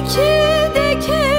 iki de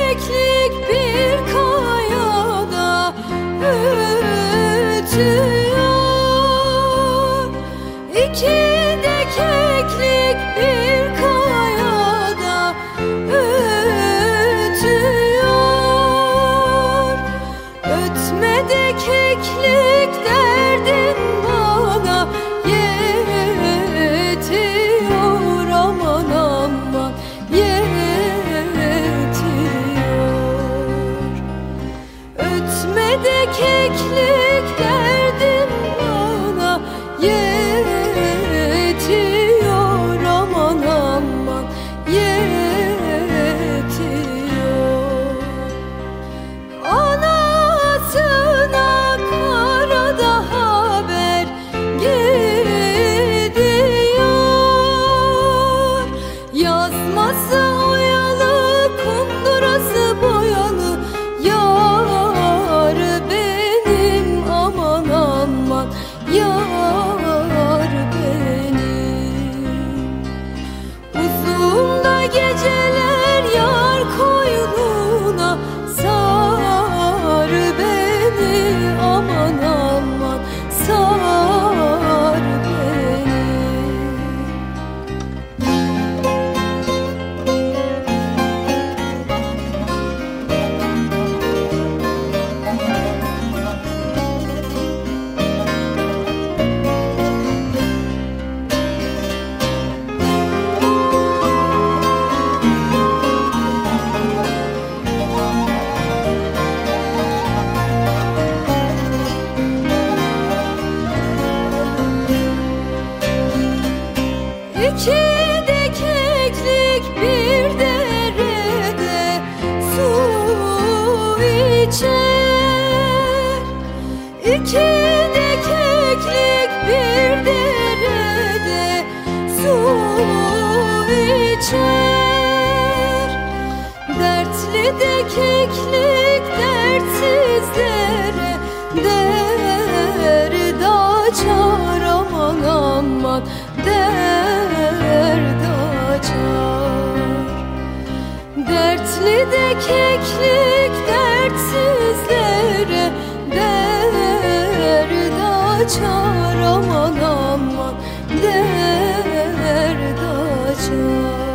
哟。İki dikeklik bir derede su içer. İki dikeklik bir derede su içer. Dertli dikeklik Kekli de keklik dertsizlere Derd açar aman aman Derd açar.